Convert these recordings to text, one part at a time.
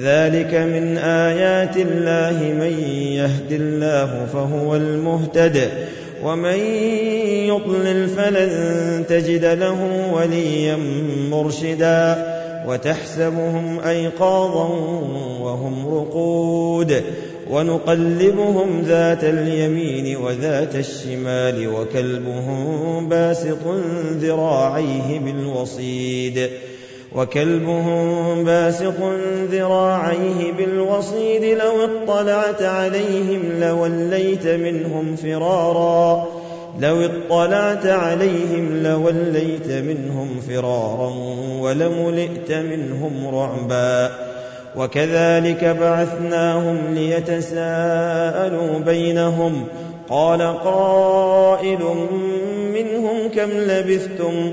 ذلك من آيات الله من يهد الله فهو المهتد ومن يضلل فلن تجد له وليا مرشدا وتحسبهم أيقاظا وهم رقود ونقلبهم ذات اليمين وذات الشمال وكلبهم باسط ذراعيه بالوصيد وكلبهم باسط ذراعيه بالوصيد لو اطلعت عليهم لوليت منهم فرارا. لو اطلعت عليهم لوليت منهم فرارا ولملئت منهم رعبا. وكذلك بعثناهم ليتساءلوا بينهم. قال قائل منهم كم لبثتم؟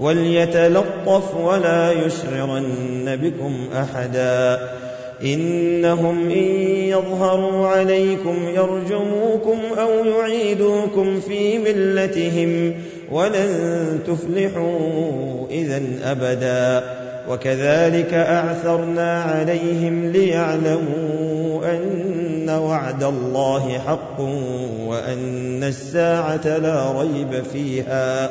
وليتلطف ولا يشعرن بكم أحدا إنهم إن يظهروا عليكم يرجموكم أو يعيدوكم في ملتهم ولن تفلحوا إذا أبدا وكذلك أعثرنا عليهم ليعلموا أن وعد الله حق وأن الساعة لا ريب فيها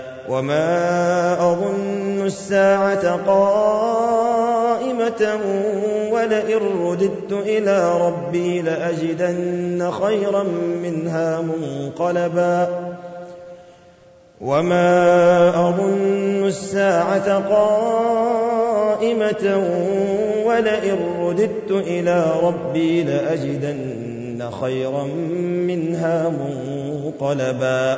وما أظن الساعة قائمة ولئن رددت إلى ربي لأجدن خيرا منها منقلبا وما أظن الساعة قائمة ولئن رددت إلى ربي لأجدن خيرا منها منقلبا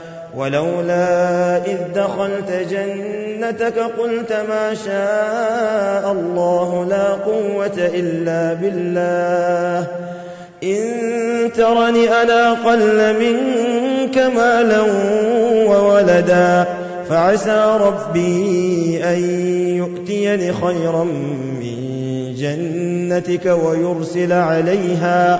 ولولا إذ دخلت جنتك قلت ما شاء الله لا قوة إلا بالله. إن ترني أنا قل منك مالا وولدا فعسى ربي أن يؤتيني خيرا من جنتك ويرسل عليها.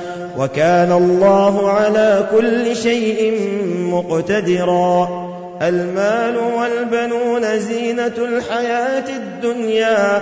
وكان الله على كل شيء مقتدرا. المال والبنون زينة الحياة الدنيا.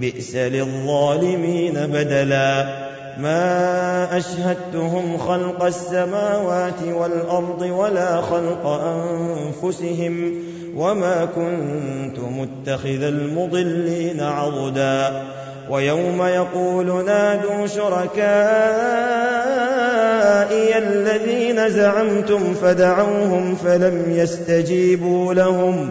بئس للظالمين بدلا. ما أشهدتهم خلق السماوات والأرض ولا خلق أنفسهم وما كنت متخذ المضلين عضدا. ويوم يقول نادوا شركائي الذين زعمتم فدعوهم فلم يستجيبوا لهم.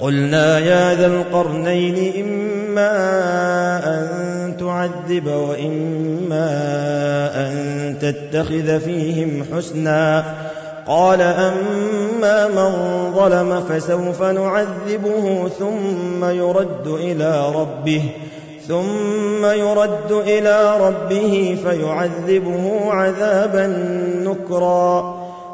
قلنا يا ذا القرنين إما أن تعذب وإما أن تتخذ فيهم حسنا. قال أما من ظلم فسوف نعذبه ثم يرد إلى ربه ثم يرد إلى ربه فيعذبه عذابا نكرا.